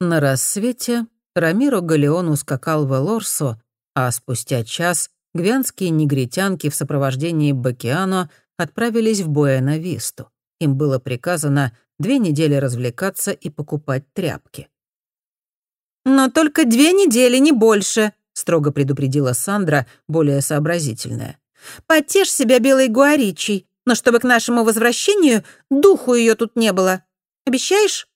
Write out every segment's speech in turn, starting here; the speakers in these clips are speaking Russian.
На рассвете Рамиро Галеон ускакал в Элорсо, а спустя час гвянские негритянки в сопровождении Бакиано отправились в Буэна-Висту. Им было приказано две недели развлекаться и покупать тряпки. «Но только две недели, не больше», — строго предупредила Сандра, более сообразительная. «Потешь себя белой гуаричей, но чтобы к нашему возвращению духу ее тут не было. Обещаешь?»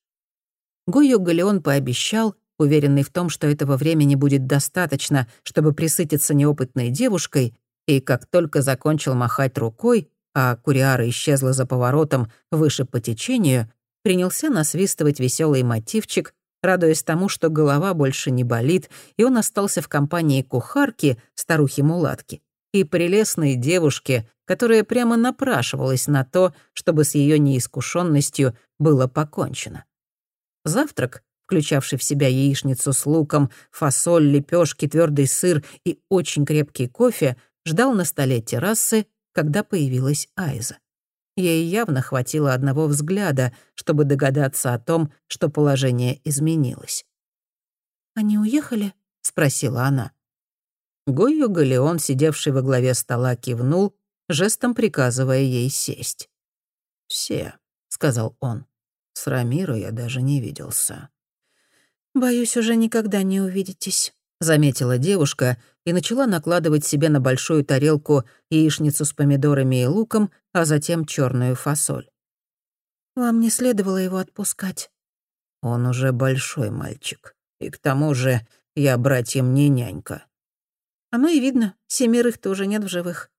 Гойо Галеон пообещал, уверенный в том, что этого времени будет достаточно, чтобы присытиться неопытной девушкой, и как только закончил махать рукой, а Куриара исчезла за поворотом выше по течению, принялся насвистывать веселый мотивчик, радуясь тому, что голова больше не болит, и он остался в компании кухарки, старухи-мулатки, и прелестной девушки, которая прямо напрашивалась на то, чтобы с ее неискушенностью было покончено. Завтрак, включавший в себя яичницу с луком, фасоль, лепешки, твердый сыр и очень крепкий кофе, ждал на столе террасы, когда появилась Айза. Ей явно хватило одного взгляда, чтобы догадаться о том, что положение изменилось. «Они уехали?» — спросила она. Гойо Галеон, сидевший во главе стола, кивнул, жестом приказывая ей сесть. «Все», — сказал он. «С Рамиро я даже не виделся». «Боюсь, уже никогда не увидитесь», — заметила девушка и начала накладывать себе на большую тарелку яичницу с помидорами и луком, а затем черную фасоль. «Вам не следовало его отпускать». «Он уже большой мальчик, и к тому же я братьям не нянька». «Оно и видно, семерых тоже нет в живых.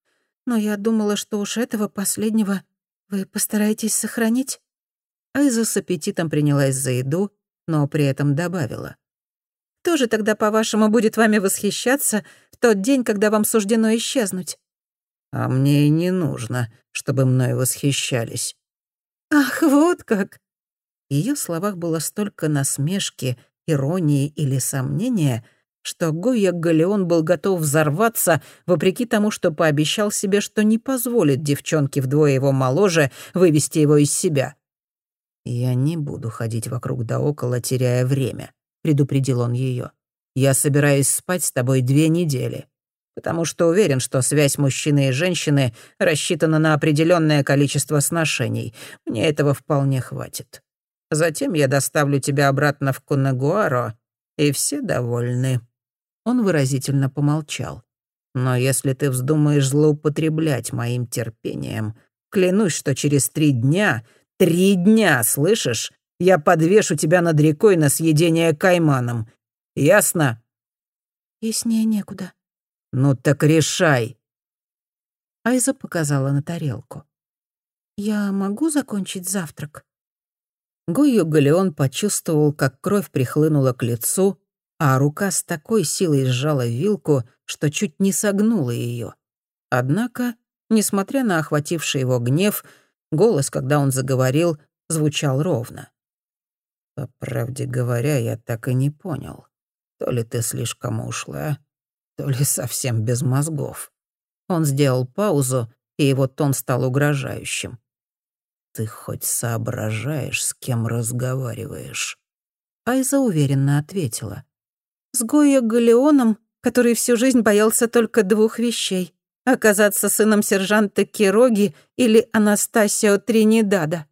Но я думала, что уж этого последнего вы постараетесь сохранить». Айза с аппетитом принялась за еду, но при этом добавила. Кто же тогда, по-вашему, будет вами восхищаться в тот день, когда вам суждено исчезнуть?» «А мне и не нужно, чтобы мной восхищались». «Ах, вот как!» В её словах было столько насмешки, иронии или сомнения, что Гойя Галеон был готов взорваться, вопреки тому, что пообещал себе, что не позволит девчонке вдвое его моложе вывести его из себя. «Я не буду ходить вокруг да около, теряя время», — предупредил он ее. «Я собираюсь спать с тобой две недели, потому что уверен, что связь мужчины и женщины рассчитана на определенное количество сношений. Мне этого вполне хватит. Затем я доставлю тебя обратно в Кунагуаро, и все довольны». Он выразительно помолчал. «Но если ты вздумаешь злоупотреблять моим терпением, клянусь, что через три дня, три дня, слышишь, я подвешу тебя над рекой на съедение кайманом. Ясно?» «Яснее некуда». «Ну так решай». Айза показала на тарелку. «Я могу закончить завтрак?» Гойо Галеон почувствовал, как кровь прихлынула к лицу, а рука с такой силой сжала вилку, что чуть не согнула ее. Однако, несмотря на охвативший его гнев, голос, когда он заговорил, звучал ровно. По правде говоря, я так и не понял. То ли ты слишком ушла, то ли совсем без мозгов. Он сделал паузу, и его тон стал угрожающим. Ты хоть соображаешь, с кем разговариваешь? Айза уверенно ответила. С Гойо Галеоном, который всю жизнь боялся только двух вещей — оказаться сыном сержанта Кироги или Анастасио Тринидада.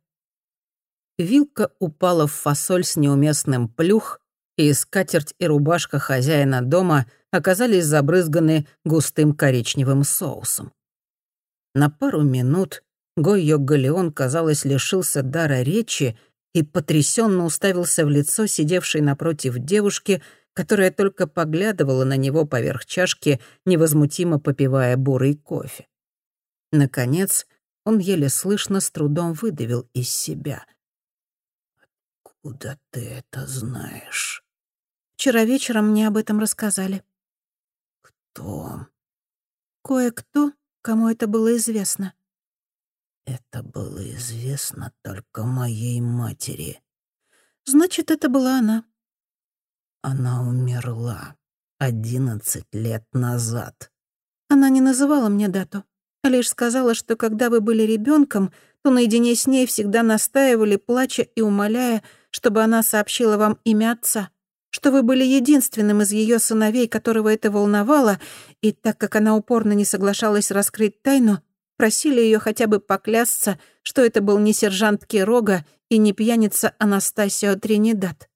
Вилка упала в фасоль с неуместным плюх, и скатерть и рубашка хозяина дома оказались забрызганы густым коричневым соусом. На пару минут Гойо Галеон, казалось, лишился дара речи и потрясенно уставился в лицо сидевшей напротив девушки, которая только поглядывала на него поверх чашки, невозмутимо попивая бурый кофе. Наконец, он еле слышно с трудом выдавил из себя — «Откуда ты это знаешь?» «Вчера вечером мне об этом рассказали». «Кто?» «Кое-кто, кому это было известно». «Это было известно только моей матери». «Значит, это была она». «Она умерла одиннадцать лет назад». Она не называла мне дату, а лишь сказала, что когда вы были ребенком, то наедине с ней всегда настаивали, плача и умоляя, чтобы она сообщила вам имя отца, что вы были единственным из ее сыновей, которого это волновало, и так как она упорно не соглашалась раскрыть тайну, просили ее хотя бы поклясться, что это был не сержант Кирога и не пьяница Анастасио Тринидад.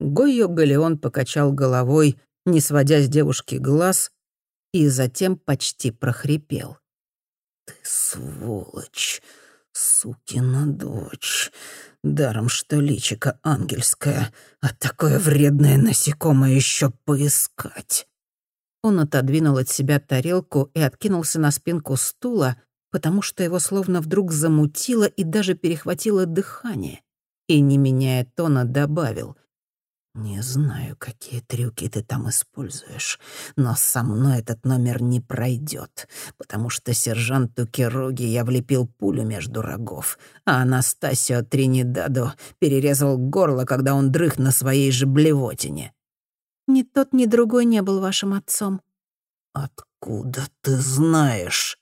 Гойо Галеон покачал головой, не сводя с девушки глаз, и затем почти прохрипел. «Ты сволочь, сукина дочь. Даром, что личико ангельское, а такое вредное насекомое еще поискать». Он отодвинул от себя тарелку и откинулся на спинку стула, потому что его словно вдруг замутило и даже перехватило дыхание. И, не меняя тона, добавил — «Не знаю, какие трюки ты там используешь, но со мной этот номер не пройдет, потому что сержанту Кероги я влепил пулю между рогов, а Анастасио Тринидадо перерезал горло, когда он дрых на своей же блевотине». «Ни тот, ни другой не был вашим отцом». «Откуда ты знаешь?»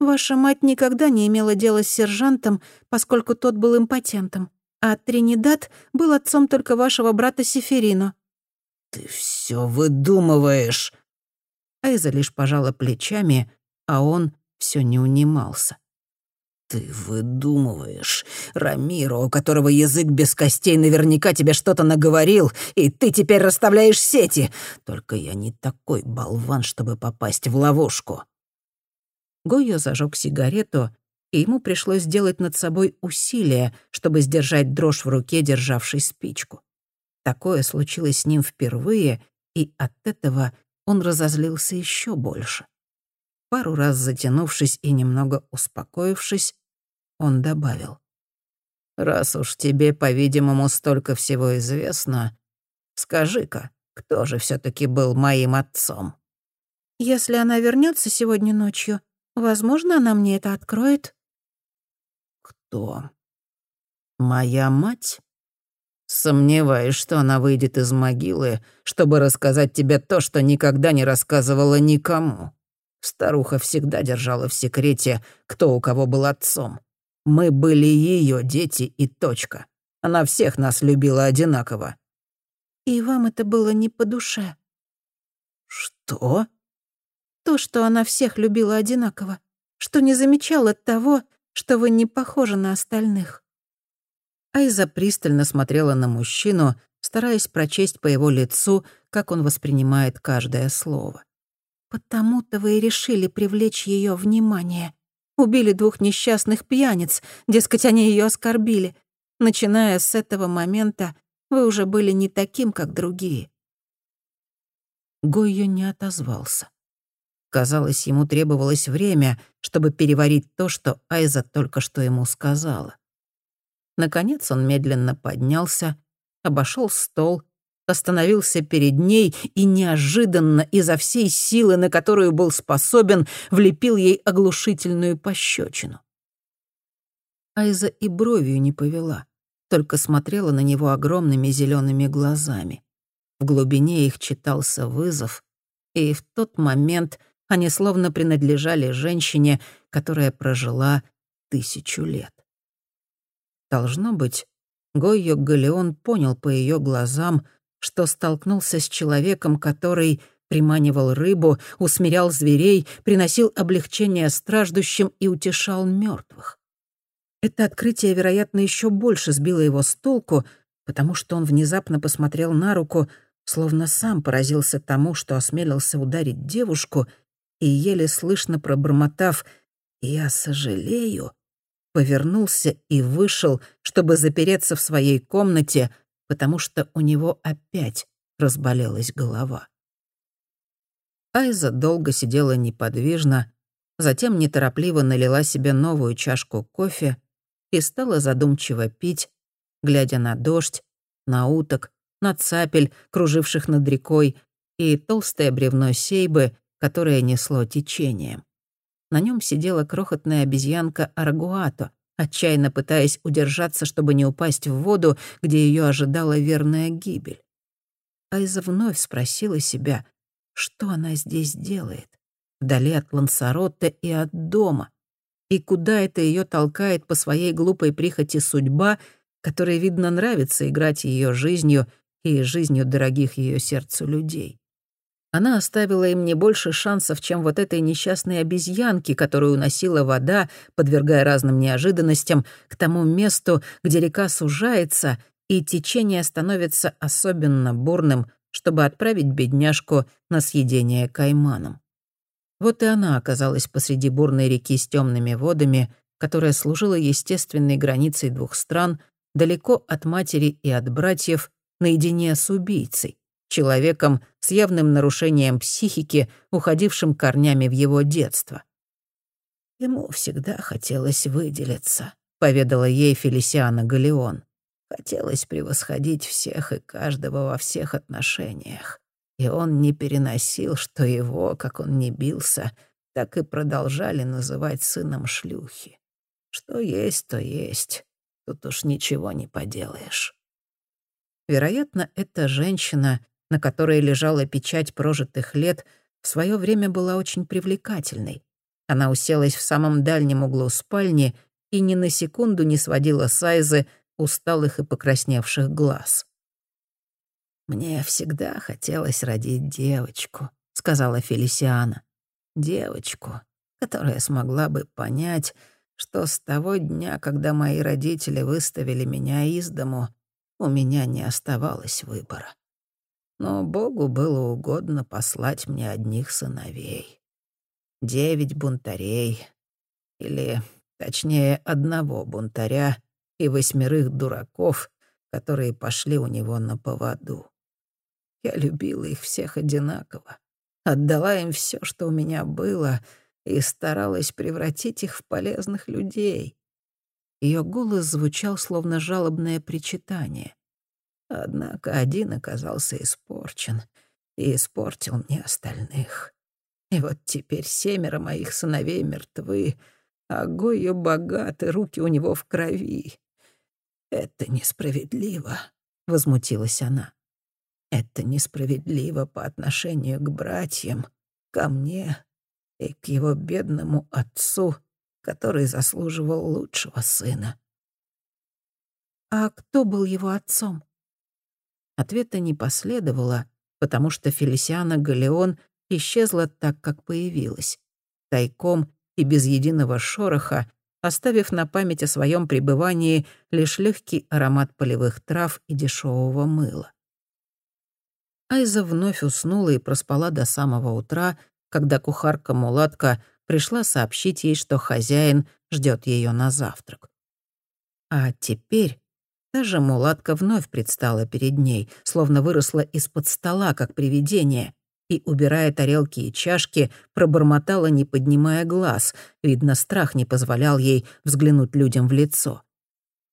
«Ваша мать никогда не имела дела с сержантом, поскольку тот был импотентом а Тринидад был отцом только вашего брата Сеферино». «Ты все выдумываешь!» Айза лишь пожала плечами, а он все не унимался. «Ты выдумываешь. Рамиро, у которого язык без костей, наверняка тебе что-то наговорил, и ты теперь расставляешь сети. Только я не такой болван, чтобы попасть в ловушку». Гойо зажег сигарету и ему пришлось сделать над собой усилие, чтобы сдержать дрожь в руке, державшей спичку. Такое случилось с ним впервые, и от этого он разозлился еще больше. Пару раз затянувшись и немного успокоившись, он добавил. «Раз уж тебе, по-видимому, столько всего известно, скажи-ка, кто же все таки был моим отцом?» «Если она вернется сегодня ночью, возможно, она мне это откроет», кто? Моя мать? Сомневаюсь, что она выйдет из могилы, чтобы рассказать тебе то, что никогда не рассказывала никому. Старуха всегда держала в секрете, кто у кого был отцом. Мы были ее дети и точка. Она всех нас любила одинаково. И вам это было не по душе. Что? То, что она всех любила одинаково. Что не замечала того, что вы не похожи на остальных». Айза пристально смотрела на мужчину, стараясь прочесть по его лицу, как он воспринимает каждое слово. «Потому-то вы и решили привлечь ее внимание. Убили двух несчастных пьяниц, дескать, они ее оскорбили. Начиная с этого момента, вы уже были не таким, как другие». Гойо не отозвался. Казалось, ему требовалось время, чтобы переварить то, что Айза только что ему сказала. Наконец он медленно поднялся, обошел стол, остановился перед ней и неожиданно изо всей силы, на которую был способен, влепил ей оглушительную пощечину. Айза и бровью не повела, только смотрела на него огромными зелеными глазами. В глубине их читался вызов, и в тот момент они словно принадлежали женщине, которая прожила тысячу лет. Должно быть, Гойо Галеон понял по ее глазам, что столкнулся с человеком, который приманивал рыбу, усмирял зверей, приносил облегчение страждущим и утешал мертвых. Это открытие, вероятно, еще больше сбило его с толку, потому что он внезапно посмотрел на руку, словно сам поразился тому, что осмелился ударить девушку — и, еле слышно пробормотав «Я сожалею», повернулся и вышел, чтобы запереться в своей комнате, потому что у него опять разболелась голова. Айза долго сидела неподвижно, затем неторопливо налила себе новую чашку кофе и стала задумчиво пить, глядя на дождь, на уток, на цапель, круживших над рекой, и толстое бревно сейбы, которое несло течением. На нем сидела крохотная обезьянка Аргуато, отчаянно пытаясь удержаться, чтобы не упасть в воду, где ее ожидала верная гибель. Айза вновь спросила себя, что она здесь делает, вдали от Лансаротта и от дома, и куда это ее толкает по своей глупой прихоти судьба, которой, видно, нравится играть ее жизнью и жизнью дорогих ее сердцу людей. Она оставила им не больше шансов, чем вот этой несчастной обезьянке, которую уносила вода, подвергая разным неожиданностям, к тому месту, где река сужается, и течение становится особенно бурным, чтобы отправить бедняжку на съедение кайманом. Вот и она оказалась посреди бурной реки с темными водами, которая служила естественной границей двух стран, далеко от матери и от братьев, наедине с убийцей человеком с явным нарушением психики, уходившим корнями в его детство. «Ему всегда хотелось выделиться», — поведала ей Фелисиана Галеон. «Хотелось превосходить всех и каждого во всех отношениях. И он не переносил, что его, как он не бился, так и продолжали называть сыном шлюхи. Что есть, то есть. Тут уж ничего не поделаешь». Вероятно, эта женщина на которой лежала печать прожитых лет, в свое время была очень привлекательной. Она уселась в самом дальнем углу спальни и ни на секунду не сводила с Айзы усталых и покрасневших глаз. «Мне всегда хотелось родить девочку», — сказала Фелисиана. «Девочку, которая смогла бы понять, что с того дня, когда мои родители выставили меня из дому, у меня не оставалось выбора но Богу было угодно послать мне одних сыновей. Девять бунтарей, или, точнее, одного бунтаря и восьмерых дураков, которые пошли у него на поводу. Я любила их всех одинаково, отдала им все, что у меня было, и старалась превратить их в полезных людей. Ее голос звучал словно жалобное причитание. Однако один оказался испорчен и испортил мне остальных. И вот теперь семеро моих сыновей мертвы, а Гойо богат, и руки у него в крови. Это несправедливо, — возмутилась она. Это несправедливо по отношению к братьям, ко мне и к его бедному отцу, который заслуживал лучшего сына. «А кто был его отцом?» Ответа не последовало, потому что Фелисиана Галеон исчезла так, как появилась. Тайком и без единого шороха, оставив на память о своем пребывании лишь легкий аромат полевых трав и дешевого мыла. Айза вновь уснула и проспала до самого утра, когда кухарка-мулатка пришла сообщить ей, что хозяин ждет ее на завтрак. А теперь Та же мулатка вновь предстала перед ней, словно выросла из-под стола, как привидение, и, убирая тарелки и чашки, пробормотала, не поднимая глаз. Видно, страх не позволял ей взглянуть людям в лицо.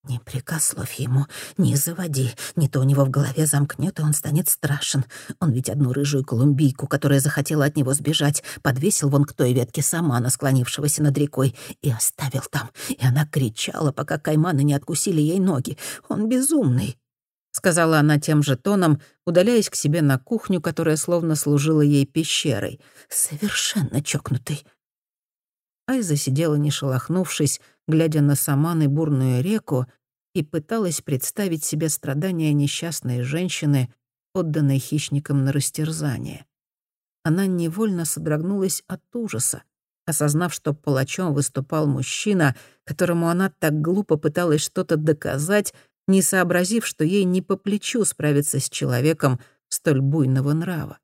«Не прикословь ему, не заводи, не то у него в голове замкнет, и он станет страшен. Он ведь одну рыжую колумбийку, которая захотела от него сбежать, подвесил вон к той ветке самана, склонившегося над рекой, и оставил там. И она кричала, пока кайманы не откусили ей ноги. Он безумный». — сказала она тем же тоном, удаляясь к себе на кухню, которая словно служила ей пещерой. «Совершенно чокнутый». Айза сидела, не шелохнувшись, глядя на Саман и бурную реку, и пыталась представить себе страдания несчастной женщины, отданной хищникам на растерзание. Она невольно содрогнулась от ужаса, осознав, что палачом выступал мужчина, которому она так глупо пыталась что-то доказать, не сообразив, что ей не по плечу справиться с человеком столь буйного нрава.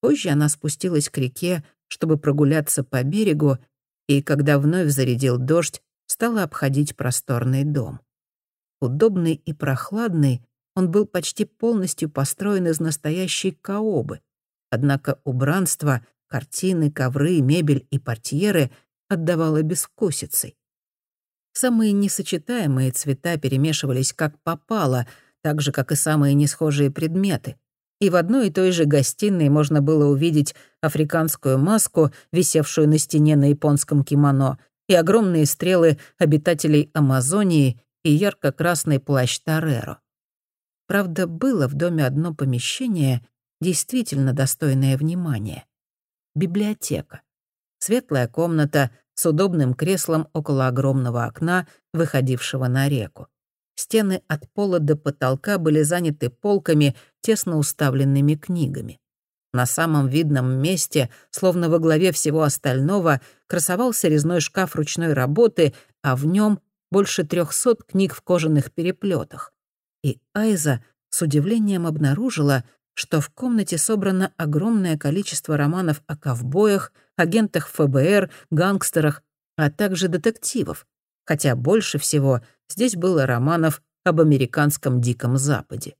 Позже она спустилась к реке, чтобы прогуляться по берегу, и, когда вновь зарядил дождь, стала обходить просторный дом. Удобный и прохладный, он был почти полностью построен из настоящей каобы, однако убранство, картины, ковры, мебель и портьеры отдавало безвкусицей. Самые несочетаемые цвета перемешивались как попало, так же, как и самые несхожие предметы и в одной и той же гостиной можно было увидеть африканскую маску, висевшую на стене на японском кимоно, и огромные стрелы обитателей Амазонии и ярко-красный плащ Тореро. Правда, было в доме одно помещение, действительно достойное внимания. Библиотека. Светлая комната с удобным креслом около огромного окна, выходившего на реку. Стены от пола до потолка были заняты полками, тесно уставленными книгами. На самом видном месте, словно во главе всего остального, красовался резной шкаф ручной работы, а в нем больше трехсот книг в кожаных переплетах. И Айза с удивлением обнаружила, что в комнате собрано огромное количество романов о ковбоях, агентах ФБР, гангстерах, а также детективов, хотя больше всего здесь было романов об американском Диком Западе.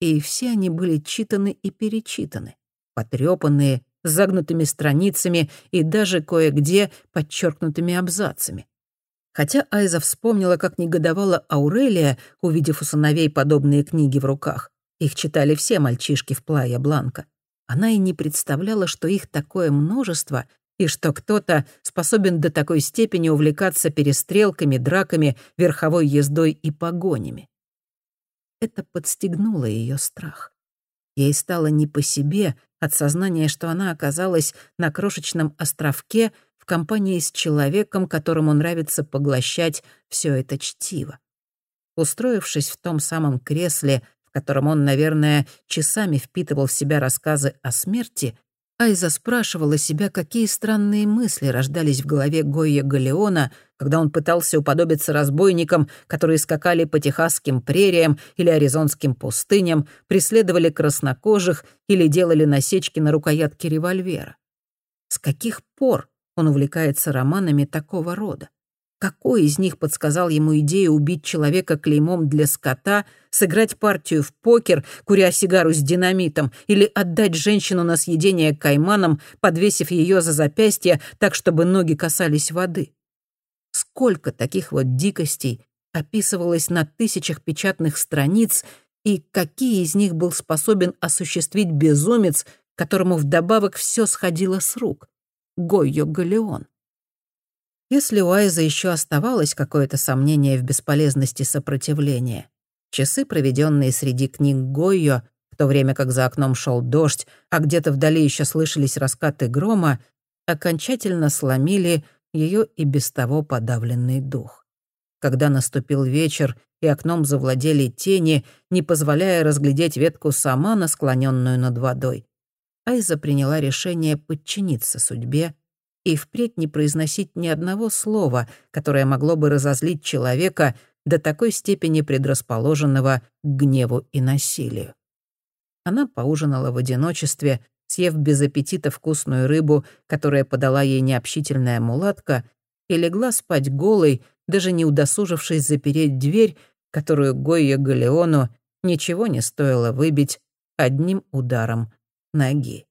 И все они были читаны и перечитаны, потрёпанные, с загнутыми страницами и даже кое-где подчеркнутыми абзацами. Хотя Айза вспомнила, как негодовала Аурелия, увидев у сыновей подобные книги в руках. Их читали все мальчишки в Плая Бланка. Она и не представляла, что их такое множество, и что кто-то способен до такой степени увлекаться перестрелками, драками, верховой ездой и погонями. Это подстегнуло ее страх. Ей стало не по себе от сознания, что она оказалась на крошечном островке в компании с человеком, которому нравится поглощать все это чтиво. Устроившись в том самом кресле, в котором он, наверное, часами впитывал в себя рассказы о смерти, Айза спрашивала себя, какие странные мысли рождались в голове Гойя Галеона, когда он пытался уподобиться разбойникам, которые скакали по техасским прериям или аризонским пустыням, преследовали краснокожих или делали насечки на рукоятке револьвера. С каких пор он увлекается романами такого рода? Какой из них подсказал ему идею убить человека клеймом для скота, сыграть партию в покер, куря сигару с динамитом, или отдать женщину на съедение кайманам, подвесив ее за запястье так, чтобы ноги касались воды? Сколько таких вот дикостей описывалось на тысячах печатных страниц, и какие из них был способен осуществить безумец, которому вдобавок все сходило с рук? Гойо Галеон. Если у Айза еще оставалось какое-то сомнение в бесполезности сопротивления, часы, проведенные среди книг Гойо, в то время как за окном шел дождь, а где-то вдали еще слышались раскаты грома, окончательно сломили ее и без того подавленный дух. Когда наступил вечер, и окном завладели тени, не позволяя разглядеть ветку сама, склоненную над водой, Айза приняла решение подчиниться судьбе и впредь не произносить ни одного слова, которое могло бы разозлить человека до такой степени предрасположенного к гневу и насилию. Она поужинала в одиночестве, съев без аппетита вкусную рыбу, которая подала ей необщительная мулатка, и легла спать голой, даже не удосужившись запереть дверь, которую Гойя Галеону ничего не стоило выбить одним ударом ноги.